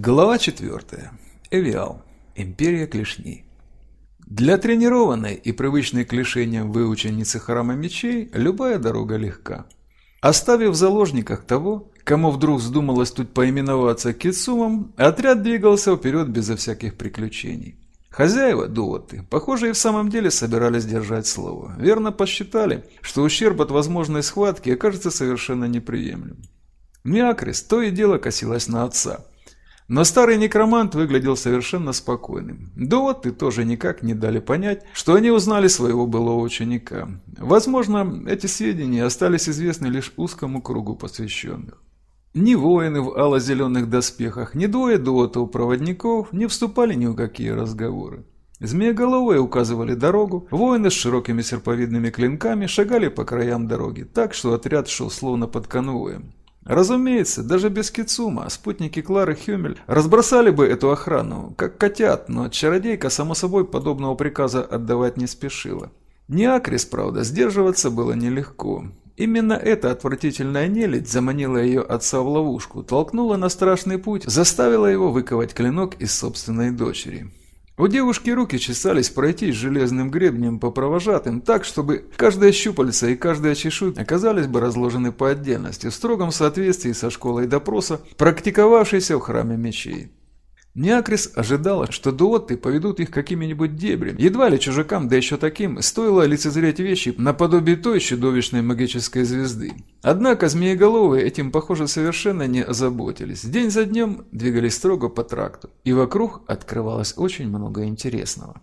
Глава 4. Эвиал. Империя клешней. Для тренированной и привычной к лишениям выученицы храма мечей любая дорога легка. Оставив в заложниках того, кому вдруг вздумалось тут поименоваться Кицумом, отряд двигался вперед безо всяких приключений. Хозяева, дуоты, похоже, и в самом деле собирались держать слово. Верно посчитали, что ущерб от возможной схватки окажется совершенно неприемлем. Миакрис то и дело косилась на отца – но старый некромант выглядел совершенно спокойным. Доводы тоже никак не дали понять, что они узнали своего былого ученика. Возможно, эти сведения остались известны лишь узкому кругу посвященных. Ни воины в ало-зеленых доспехах, ни двое дуотов-проводников не вступали ни в какие разговоры. Змееголовые указывали дорогу, воины с широкими серповидными клинками шагали по краям дороги, так что отряд шел словно под конвоем. Разумеется, даже без Кицума спутники Клары Хюмель разбросали бы эту охрану, как котят, но чародейка, само собой, подобного приказа отдавать не спешила. Не Акрис, правда, сдерживаться было нелегко. Именно эта отвратительная нелядь заманила ее отца в ловушку, толкнула на страшный путь, заставила его выковать клинок из собственной дочери. У девушки руки чесались пройти с железным гребнем по провожатым так, чтобы каждая щупальца и каждая чешуйка оказались бы разложены по отдельности, в строгом соответствии со школой допроса, практиковавшейся в храме мечей. Неакрис ожидала, что дуотты поведут их какими-нибудь дебрями. Едва ли чужакам, да еще таким, стоило лицезреть вещи наподобие той чудовищной магической звезды. Однако змееголовые этим, похоже, совершенно не озаботились. День за днем двигались строго по тракту, и вокруг открывалось очень много интересного.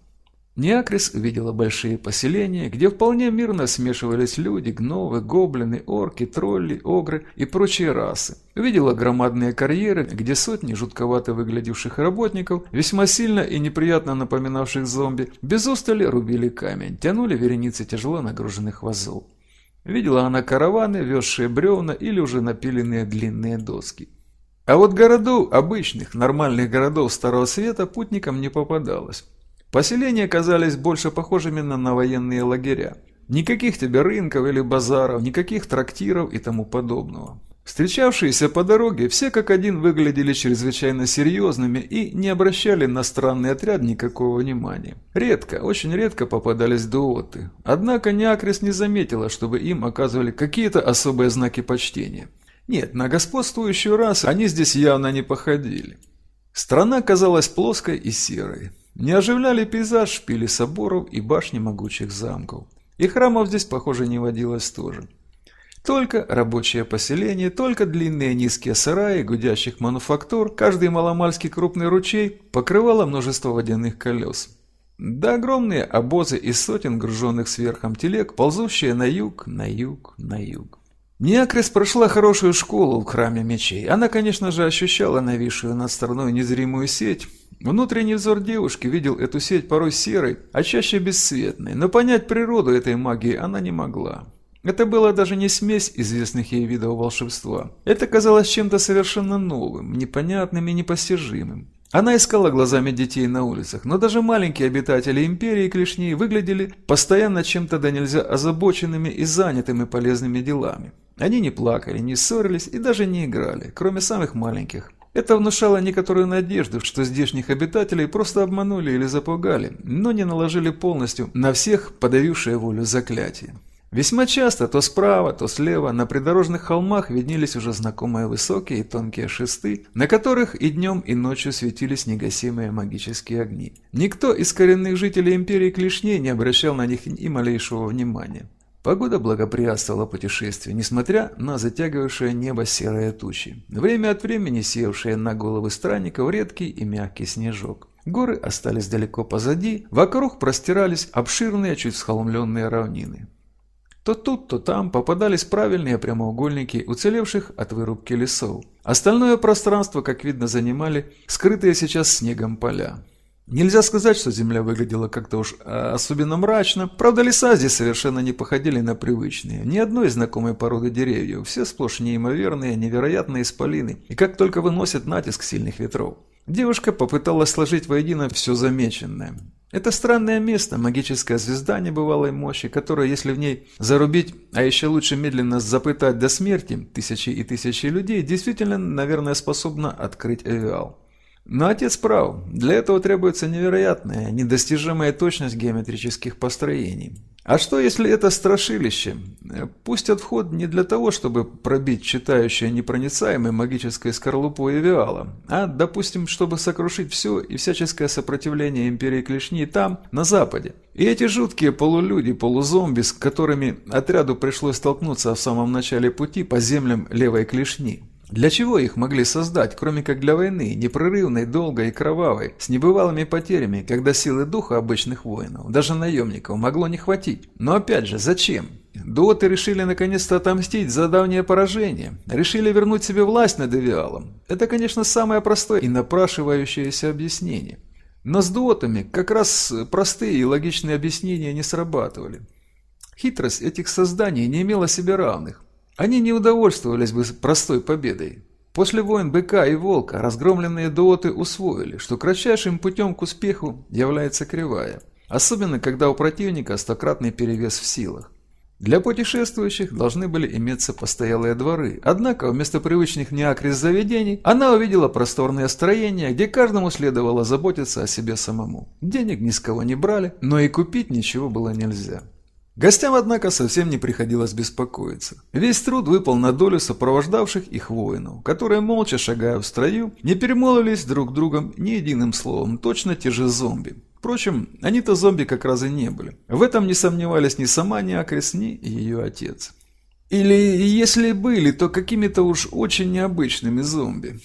Неакрис увидела большие поселения, где вполне мирно смешивались люди, гновы, гоблины, орки, тролли, огры и прочие расы. Увидела громадные карьеры, где сотни жутковато выглядевших работников, весьма сильно и неприятно напоминавших зомби, без устали рубили камень, тянули вереницы тяжело нагруженных вазов. Видела она караваны, везшие бревна или уже напиленные длинные доски. А вот городу обычных, нормальных городов Старого Света путникам не попадалось. Поселения казались больше похожими на военные лагеря. Никаких тебе рынков или базаров, никаких трактиров и тому подобного. Встречавшиеся по дороге все как один выглядели чрезвычайно серьезными и не обращали на странный отряд никакого внимания. Редко, очень редко попадались дуоты. Однако Неакрис не заметила, чтобы им оказывали какие-то особые знаки почтения. Нет, на господствующую расу они здесь явно не походили. Страна казалась плоской и серой. Не оживляли пейзаж шпили соборов и башни могучих замков. И храмов здесь, похоже, не водилось тоже. Только рабочее поселение, только длинные низкие сараи гудящих мануфактур, каждый маломальский крупный ручей покрывало множество водяных колес. Да огромные обозы из сотен груженных сверхом телег, ползущие на юг, на юг, на юг. Неакрис прошла хорошую школу в храме мечей. Она, конечно же, ощущала нависшую над страной незримую сеть, Внутренний взор девушки видел эту сеть порой серой, а чаще бесцветной, но понять природу этой магии она не могла. Это была даже не смесь известных ей видов волшебства. Это казалось чем-то совершенно новым, непонятным и непостижимым. Она искала глазами детей на улицах, но даже маленькие обитатели империи клешней выглядели постоянно чем-то да нельзя озабоченными и занятыми полезными делами. Они не плакали, не ссорились и даже не играли, кроме самых маленьких. Это внушало некоторую надежду, что здешних обитателей просто обманули или запугали, но не наложили полностью на всех подавившее волю заклятие. Весьма часто, то справа, то слева, на придорожных холмах виднелись уже знакомые высокие и тонкие шесты, на которых и днем, и ночью светились негасимые магические огни. Никто из коренных жителей империи Клешней не обращал на них ни малейшего внимания. Погода благоприятствовала путешествию, несмотря на затягивавшее небо серые тучи. Время от времени севшие на головы странников редкий и мягкий снежок. Горы остались далеко позади, вокруг простирались обширные, чуть схолмленные равнины. То тут, то там попадались правильные прямоугольники уцелевших от вырубки лесов. Остальное пространство, как видно, занимали скрытые сейчас снегом поля. Нельзя сказать, что земля выглядела как-то уж а, особенно мрачно. Правда, леса здесь совершенно не походили на привычные. Ни одной знакомой породы деревьев. Все сплошь неимоверные, невероятные исполины. И как только выносят натиск сильных ветров. Девушка попыталась сложить воедино все замеченное. Это странное место, магическая звезда небывалой мощи, которая, если в ней зарубить, а еще лучше медленно запытать до смерти тысячи и тысячи людей, действительно, наверное, способна открыть Эвиал. Но отец прав. Для этого требуется невероятная, недостижимая точность геометрических построений. А что, если это страшилище? Пустят вход не для того, чтобы пробить читающее непроницаемой магической скорлупой Эвиала, а, допустим, чтобы сокрушить все и всяческое сопротивление Империи Клешни там, на Западе. И эти жуткие полулюди, полузомби, с которыми отряду пришлось столкнуться в самом начале пути по землям Левой Клешни. Для чего их могли создать, кроме как для войны, непрерывной, долгой и кровавой, с небывалыми потерями, когда силы духа обычных воинов, даже наемников, могло не хватить? Но опять же, зачем? Доты решили наконец-то отомстить за давнее поражение, решили вернуть себе власть над Эвиалом. Это, конечно, самое простое и напрашивающееся объяснение. Но с дуотами как раз простые и логичные объяснения не срабатывали. Хитрость этих созданий не имела себе равных. Они не удовольствовались бы простой победой. После войн Быка и Волка разгромленные дуоты усвоили, что кратчайшим путем к успеху является кривая, особенно когда у противника стократный перевес в силах. Для путешествующих должны были иметься постоялые дворы, однако вместо привычных неакрис заведений она увидела просторное строение, где каждому следовало заботиться о себе самому. Денег ни с кого не брали, но и купить ничего было нельзя. Гостям, однако, совсем не приходилось беспокоиться. Весь труд выпал на долю сопровождавших их воинов, которые, молча шагая в строю, не перемолвились друг другом ни единым словом, точно те же зомби. Впрочем, они-то зомби как раз и не были. В этом не сомневались ни сама Неакрис, ни ее отец. Или, если были, то какими-то уж очень необычными зомби.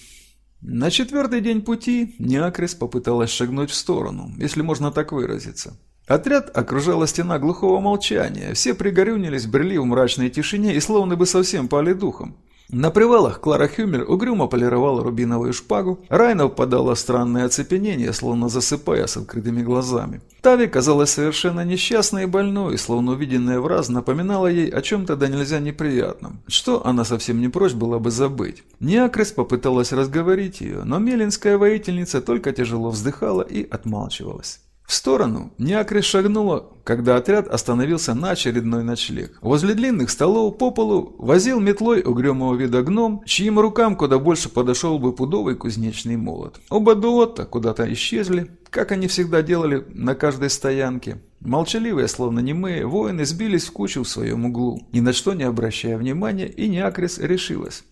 На четвертый день пути Неакрис попыталась шагнуть в сторону, если можно так выразиться. Отряд окружала стена глухого молчания, все пригорюнились, брели в мрачной тишине и словно бы совсем пали духом. На привалах Клара Хюмер угрюмо полировала рубиновую шпагу, Райна впадала в странное оцепенение, словно засыпая с открытыми глазами. Тави казалась совершенно несчастной и больной, словно увиденная в раз напоминала ей о чем-то да нельзя неприятном, что она совсем не прочь была бы забыть. Неакрис попыталась разговорить ее, но мелинская воительница только тяжело вздыхала и отмалчивалась. В сторону Неакрис шагнула, когда отряд остановился на очередной ночлег. Возле длинных столов по полу возил метлой угрюмого вида гном, чьим рукам куда больше подошел бы пудовый кузнечный молот. Оба дуота куда-то исчезли, как они всегда делали на каждой стоянке. Молчаливые, словно немые, воины сбились в кучу в своем углу, ни на что не обращая внимания, и Неакрис решилась.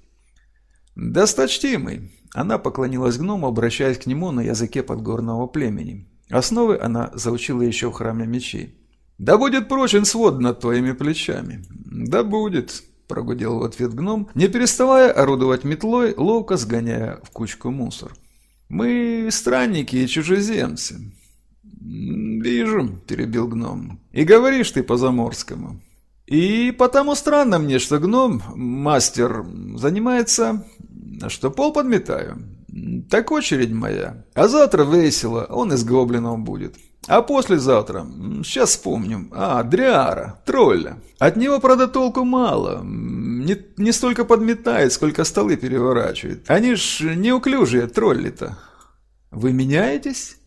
«Досточтимый!» Она поклонилась гному, обращаясь к нему на языке подгорного племени. Основы она заучила еще в храме мечей. «Да будет прочен свод над твоими плечами». «Да будет», – прогудел в ответ гном, не переставая орудовать метлой, ловко сгоняя в кучку мусор. «Мы странники и чужеземцы». «Вижу», – перебил гном. «И говоришь ты по-заморскому». «И потому странно мне, что гном, мастер, занимается, что пол подметаю». Так очередь моя. А завтра весело, он из гоблинов будет. А послезавтра, сейчас вспомним, а, Дриара, тролля. От него, правда, толку мало. Не, не столько подметает, сколько столы переворачивает. Они ж неуклюжие, тролли-то. Вы меняетесь?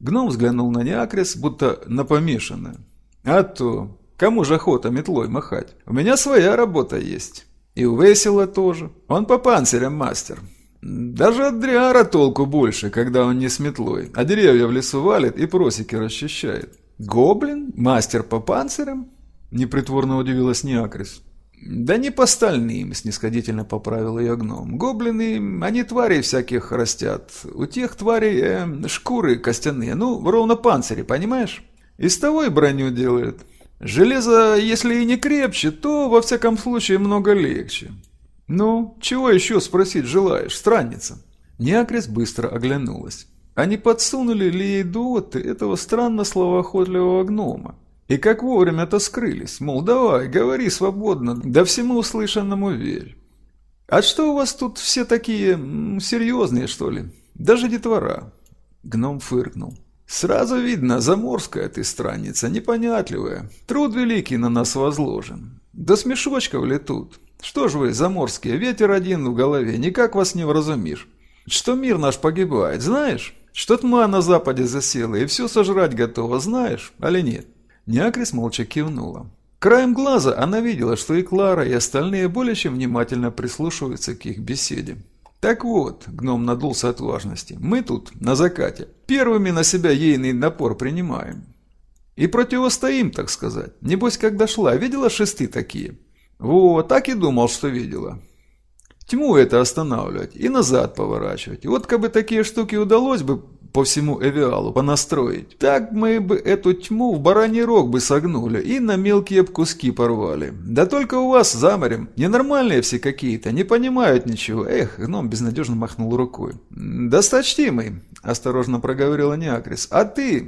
Гном взглянул на Неакрис, будто на помешанное. А то, кому же охота метлой махать? У меня своя работа есть. И у Весела тоже. Он по панцирям мастер. Даже от Дриара толку больше, когда он не с метлой, а деревья в лесу валит и просеки расчищает. Гоблин? Мастер по панцирям? Непритворно удивилась Неакрис. «Да не по остальным», — снисходительно поправил ее гном. «Гоблины, они тварей всяких растят. У тех тварей э, шкуры костяные, ну, ровно панцири, понимаешь? Из того и броню делают. Железо, если и не крепче, то, во всяком случае, много легче. «Ну, чего еще спросить желаешь, странница?» Неакрис быстро оглянулась. Они подсунули ли ей дуоты этого странно словоохотливого гнома? И как вовремя-то скрылись, мол, давай, говори свободно, да всему услышанному верь. А что у вас тут все такие серьезные, что ли? Даже детвора. Гном фыркнул. Сразу видно, заморская ты странница, непонятливая. Труд великий на нас возложен. Да смешочков ли тут? Что ж вы, заморские, ветер один в голове, никак вас не вразумишь. Что мир наш погибает, знаешь? Что тьма на западе засела и все сожрать готова, знаешь, али нет?» Неакрис молча кивнула. Краем глаза она видела, что и Клара, и остальные более чем внимательно прислушиваются к их беседе. Так вот, гном надулся от важности, мы тут, на закате, первыми на себя ейный напор принимаем. И противостоим, так сказать. Небось, как дошла, видела шесты такие? Вот, так и думал, что видела. Тьму это останавливать и назад поворачивать. Вот как бы такие штуки удалось бы по всему Эвиалу понастроить, так мы бы эту тьму в бараний рог бы согнули и на мелкие куски порвали. Да только у вас за морем ненормальные все какие-то, не понимают ничего. Эх, гном безнадежно махнул рукой. Досточтимый, осторожно проговорила Неакрис, а ты,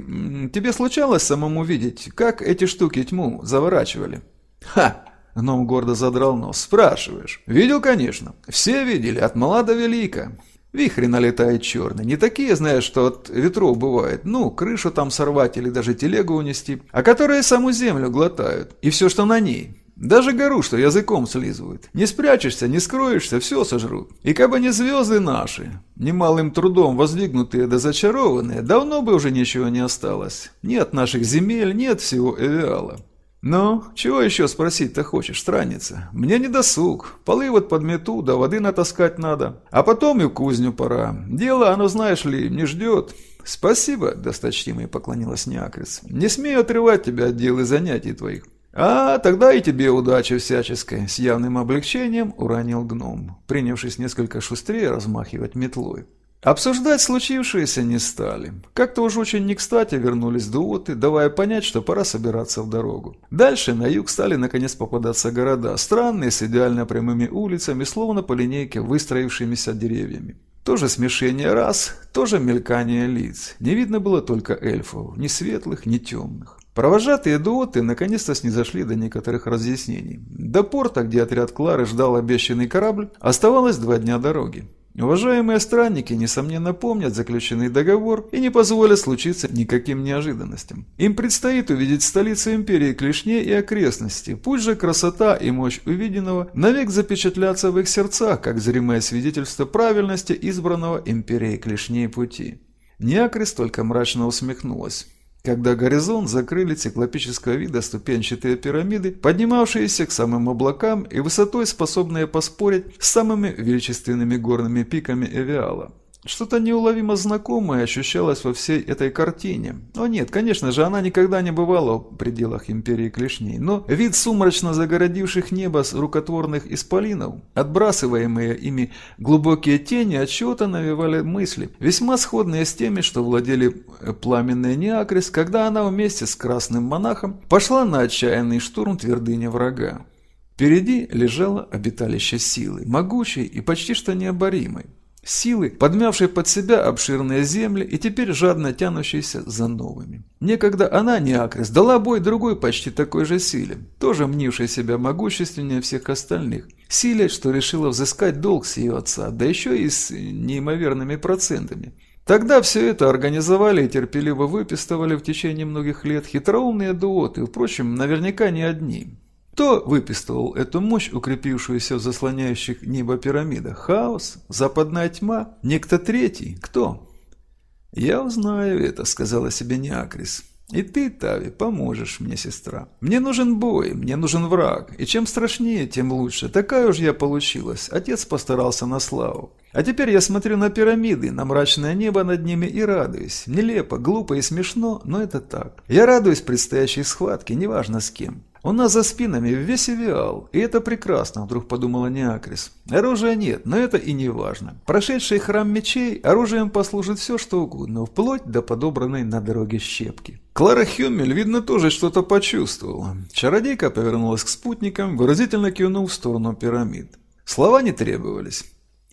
тебе случалось самому видеть, как эти штуки тьму заворачивали? Ха! Гном гордо задрал нос. «Спрашиваешь?» «Видел, конечно. Все видели, от мала до велика. Вихри налетают черные, не такие, знаешь, что от ветров бывает, ну, крышу там сорвать или даже телегу унести, а которые саму землю глотают, и все, что на ней. Даже гору, что языком слизывают. Не спрячешься, не скроешься, все сожрут. И как бы не звезды наши, немалым трудом воздвигнутые да зачарованные, давно бы уже ничего не осталось. Нет наших земель, нет всего Эвиала. «Ну, чего еще спросить-то хочешь, странница? Мне не досуг. Полы вот подмету, да воды натаскать надо. А потом и кузню пора. Дело, оно, знаешь ли, не ждет». «Спасибо», – досточтимый поклонилась Неакрис. «Не смею отрывать тебя от дел и занятий твоих». «А, тогда и тебе удачи всяческой», – с явным облегчением уронил гном, принявшись несколько шустрее размахивать метлой. Обсуждать случившееся не стали. Как-то уж очень не кстати вернулись дуоты, давая понять, что пора собираться в дорогу. Дальше на юг стали наконец попадаться города, странные, с идеально прямыми улицами, словно по линейке выстроившимися деревьями. Тоже смешение рас, тоже мелькание лиц. Не видно было только эльфов, ни светлых, ни темных. Провожатые дуоты наконец-то снизошли до некоторых разъяснений. До порта, где отряд Клары ждал обещанный корабль, оставалось два дня дороги. Уважаемые странники, несомненно, помнят заключенный договор и не позволят случиться никаким неожиданностям. Им предстоит увидеть столицу империи Клешней и окрестности. Пусть же красота и мощь увиденного навек запечатлятся в их сердцах, как зримое свидетельство правильности избранного империей Клешней пути. Неакрис только мрачно усмехнулась когда горизонт закрыли циклопического вида ступенчатые пирамиды, поднимавшиеся к самым облакам и высотой способные поспорить с самыми величественными горными пиками Эвиала. Что-то неуловимо знакомое ощущалось во всей этой картине. О нет, конечно же, она никогда не бывала в пределах Империи Клешней, но вид сумрачно загородивших небо с рукотворных исполинов, отбрасываемые ими глубокие тени от чего-то навевали мысли, весьма сходные с теми, что владели э, пламенной Неакрис, когда она вместе с красным монахом пошла на отчаянный штурм твердыни врага. Впереди лежало обиталище силы, могучей и почти что необоримой. Силы, подмявшие под себя обширные земли и теперь жадно тянущиеся за новыми. Некогда она, Неакрис, дала бой другой почти такой же силе, тоже мнившей себя могущественнее всех остальных. Силе, что решила взыскать долг с ее отца, да еще и с неимоверными процентами. Тогда все это организовали и терпеливо выпистывали в течение многих лет хитроумные дуоты, впрочем, наверняка не одни. Кто выпистывал эту мощь, укрепившуюся в заслоняющих небо пирамидах? Хаос? Западная тьма? Некто третий? Кто? «Я узнаю это», — сказала себе Неакрис. «И ты, Тави, поможешь мне, сестра. Мне нужен бой, мне нужен враг, и чем страшнее, тем лучше. Такая уж я получилась. Отец постарался на славу. А теперь я смотрю на пирамиды, на мрачное небо над ними и радуюсь. Нелепо, глупо и смешно, но это так. Я радуюсь предстоящей схватке, неважно с кем. У нас за спинами весь Эвиал, и это прекрасно, вдруг подумала Неакрис. Оружия нет, но это и не важно. Прошедший храм мечей оружием послужит все, что угодно, вплоть до подобранной на дороге щепки. Клара Хюмель, видно, тоже что-то почувствовала. Чародейка повернулась к спутникам, выразительно кивнув в сторону пирамид. Слова не требовались.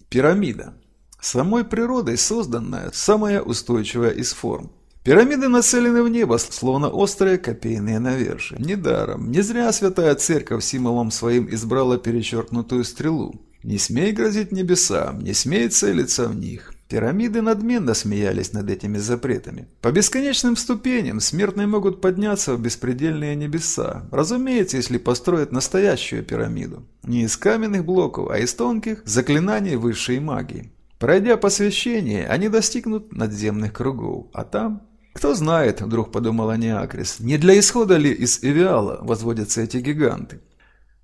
Пирамида. Самой природой созданная, самая устойчивая из форм. Пирамиды нацелены в небо, словно острые копейные навершия. Недаром, не зря святая церковь символом своим избрала перечеркнутую стрелу. Не смей грозить небесам, не смей целиться в них. Пирамиды надменно смеялись над этими запретами. По бесконечным ступеням смертные могут подняться в беспредельные небеса. Разумеется, если построят настоящую пирамиду. Не из каменных блоков, а из тонких заклинаний высшей магии. Пройдя посвящение, они достигнут надземных кругов, а там кто знает, вдруг подумала Неакрис, не для исхода ли из Эвиала возводятся эти гиганты?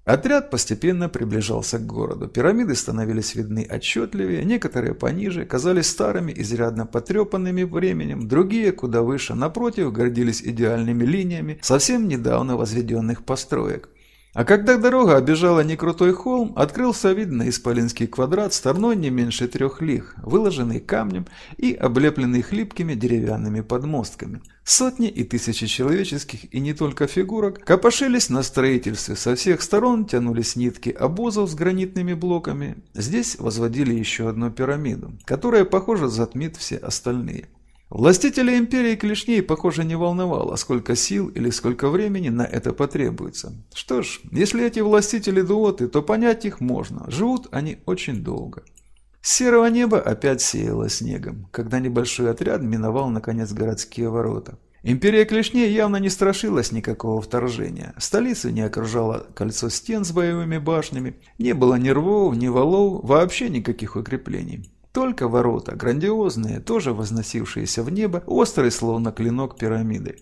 Отряд постепенно приближался к городу. Пирамиды становились видны отчетливее, некоторые пониже, казались старыми, изрядно потрепанными временем, другие, куда выше, напротив, гордились идеальными линиями совсем недавно возведенных построек. А когда дорога обежала некрутой холм, открылся вид на Исполинский квадрат стороной не меньше трех лиг, выложенный камнем и облепленный хлипкими деревянными подмостками. Сотни и тысячи человеческих и не только фигурок копошились на строительстве, со всех сторон тянулись нитки обозов с гранитными блоками. Здесь возводили еще одну пирамиду, которая, похоже, затмит все остальные. Властителя империи клешней, похоже, не волновало, сколько сил или сколько времени на это потребуется. Что ж, если эти властители дуоты, то понять их можно. Живут они очень долго. С серого неба опять сеяло снегом, когда небольшой отряд миновал, наконец, городские ворота. Империя клешней явно не страшилась никакого вторжения. Столицу не окружало кольцо стен с боевыми башнями, не было ни рвов, ни валов, вообще никаких укреплений. Только ворота, грандиозные, тоже возносившиеся в небо, острые, словно клинок пирамиды.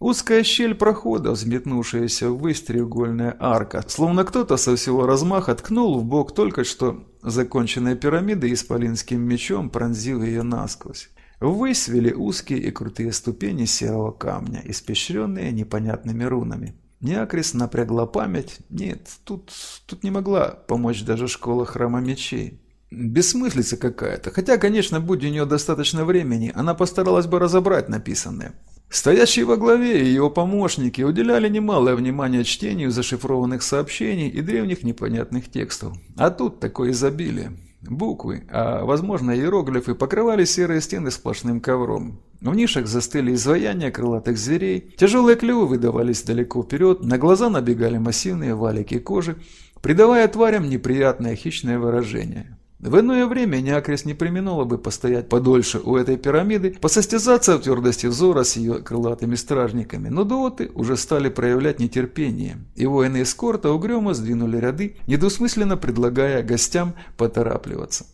Узкая щель прохода, взметнувшаяся ввысь треугольная арка, словно кто-то со всего размаха ткнул в бок только что законченной пирамиды исполинским мечом, пронзил ее насквозь. Ввысь узкие и крутые ступени серого камня, испещренные непонятными рунами. Неакрис напрягла память. Нет, тут, тут не могла помочь даже школа храма мечей. Бессмыслица какая-то. Хотя, конечно, будь у нее достаточно времени, она постаралась бы разобрать написанное. Стоящий во главе и его помощники уделяли немалое внимание чтению зашифрованных сообщений и древних непонятных текстов. А тут такое изобилие. Буквы, а возможно иероглифы, покрывали серые стены сплошным ковром. В нишах застыли изваяния крылатых зверей, тяжелые клювы выдавались далеко вперед, на глаза набегали массивные валики кожи, придавая тварям неприятное хищное выражение. В иное время Неакрис не применула бы постоять подольше у этой пирамиды, посостязаться в твердости взора с ее крылатыми стражниками, но дуоты уже стали проявлять нетерпение, и воины эскорта угрюмо сдвинули ряды, недвусмысленно предлагая гостям поторапливаться.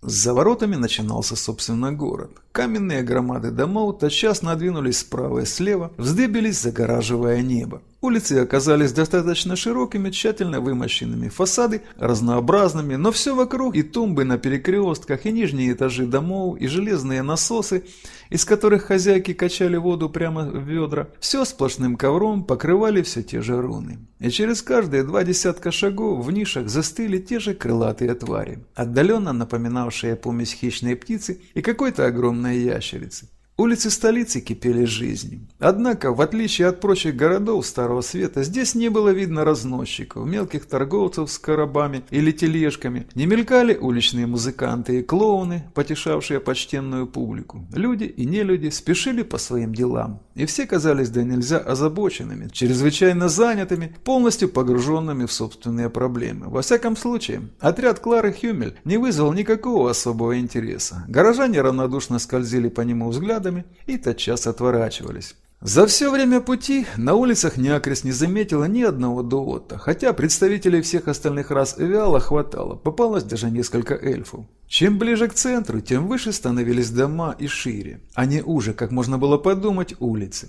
За воротами начинался, собственно, город. Каменные громады домов тотчас надвинулись справа и слева, вздыбились, загораживая небо. Улицы оказались достаточно широкими, тщательно вымощенными, фасады разнообразными, но все вокруг, и тумбы на перекрестках, и нижние этажи домов, и железные насосы, из которых хозяйки качали воду прямо в ведра, все сплошным ковром покрывали все те же руны. И через каждые два десятка шагов в нишах застыли те же крылатые твари, отдаленно напоминавшие помесь хищной птицы и какой-то огромной ящерицы. Улицы столицы кипели жизнью. Однако, в отличие от прочих городов Старого Света, здесь не было видно разносчиков, мелких торговцев с коробами или тележками, не мелькали уличные музыканты и клоуны, потешавшие почтенную публику. Люди и нелюди спешили по своим делам, и все казались да нельзя озабоченными, чрезвычайно занятыми, полностью погруженными в собственные проблемы. Во всяком случае, отряд Клары Хюмель не вызвал никакого особого интереса. Горожане равнодушно скользили по нему взглядами, взглядами и тотчас отворачивались. За все время пути на улицах Неакрис не заметила ни одного дуота, хотя представителей всех остальных рас Эвиала хватало, попалось даже несколько эльфов. Чем ближе к центру, тем выше становились дома и шире, а не уже, как можно было подумать, улицы.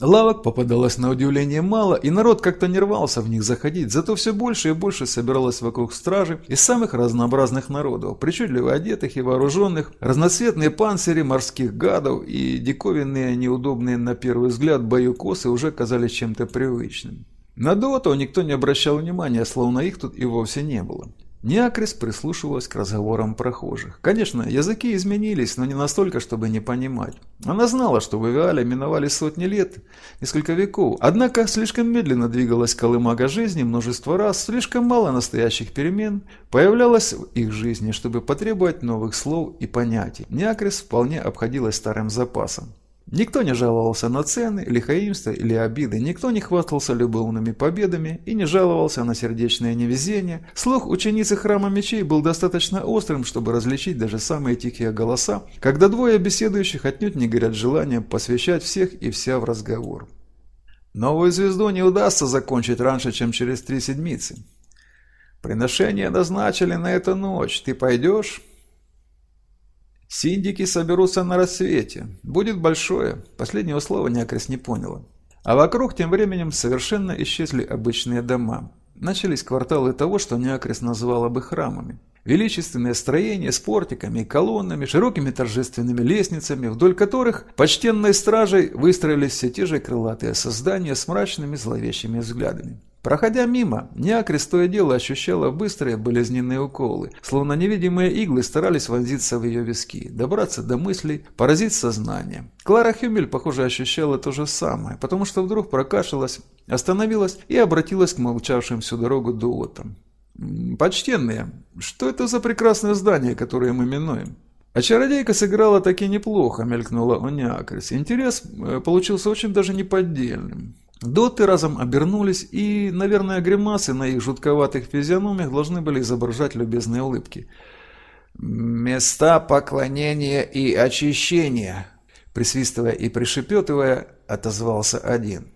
Лавок попадалось на удивление мало, и народ как-то не рвался в них заходить, зато все больше и больше собиралось вокруг стражи из самых разнообразных народов, причудливо одетых и вооруженных, разноцветные панцири морских гадов и диковинные, неудобные на первый взгляд боюкосы уже казались чем-то привычным. На Доту никто не обращал внимания, словно их тут и вовсе не было. Неакрис прислушивалась к разговорам прохожих. Конечно, языки изменились, но не настолько, чтобы не понимать. Она знала, что в Эвиале миновали сотни лет, несколько веков. Однако слишком медленно двигалась колымага жизни множество раз, слишком мало настоящих перемен появлялось в их жизни, чтобы потребовать новых слов и понятий. Неакрис вполне обходилась старым запасом. Никто не жаловался на цены, лихоимство или обиды, никто не хвастался любовными победами и не жаловался на сердечное невезение. Слух ученицы храма мечей был достаточно острым, чтобы различить даже самые тихие голоса, когда двое беседующих отнюдь не горят желанием посвящать всех и вся в разговор. Новую звезду не удастся закончить раньше, чем через три седмицы. Приношение назначили на эту ночь. Ты пойдешь? Синдики соберутся на рассвете. Будет большое. Последнего слова Неакрис не поняла. А вокруг тем временем совершенно исчезли обычные дома. начались кварталы того, что Неакрис называла бы храмами. Величественные строения с портиками колоннами, широкими торжественными лестницами, вдоль которых почтенной стражей выстроились все те же крылатые создания с мрачными зловещими взглядами. Проходя мимо, Неакрис то и дело ощущала быстрые болезненные уколы, словно невидимые иглы старались вонзиться в ее виски, добраться до мыслей, поразить сознание. Клара Хюмель, похоже, ощущала то же самое, потому что вдруг прокашлялась, остановилась и обратилась к молчавшим всю дорогу дуотам. «Почтенные, что это за прекрасное здание, которое мы минуем?» А чародейка сыграла таки неплохо, мелькнула у Неакрис. Интерес э, получился очень даже неподдельным. Доты разом обернулись, и, наверное, гримасы на их жутковатых физиономиях должны были изображать любезные улыбки. «Места поклонения и очищения», — присвистывая и пришепетывая, отозвался один.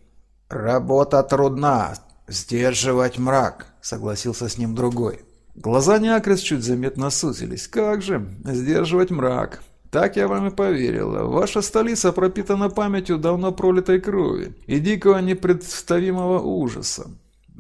«Работа трудна, сдерживать мрак», — согласился с ним другой. Глаза Неакрис чуть заметно сузились. «Как же, сдерживать мрак. Так я вам и поверила. Ваша столица пропитана памятью давно пролитой крови и дикого непредставимого ужаса.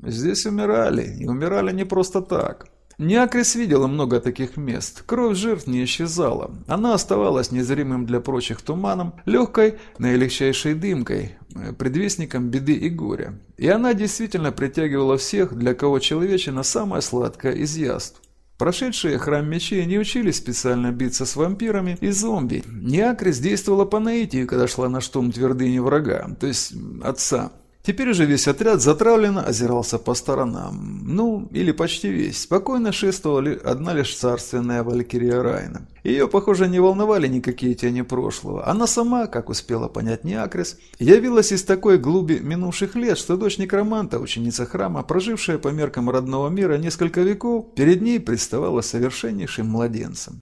Здесь умирали, и умирали не просто так. Неакрис видела много таких мест. Кровь жертв не исчезала. Она оставалась незримым для прочих туманом, легкой, наилегчайшей дымкой, э, предвестником беды и горя. И она действительно притягивала всех, для кого человечина самая сладкая из яств. Прошедшие храм мечей не учились специально биться с вампирами и зомби. Неакрис действовала по наитию, когда шла на штурм твердыни врага, то есть отца. Теперь уже весь отряд затравленно озирался по сторонам. Ну, или почти весь. Спокойно шествовала одна лишь царственная Валькирия Райна. Ее, похоже, не волновали никакие тени прошлого. Она сама, как успела понять Неакрис, явилась из такой глуби минувших лет, что дочь некроманта, ученица храма, прожившая по меркам родного мира несколько веков, перед ней представала совершеннейшим младенцем.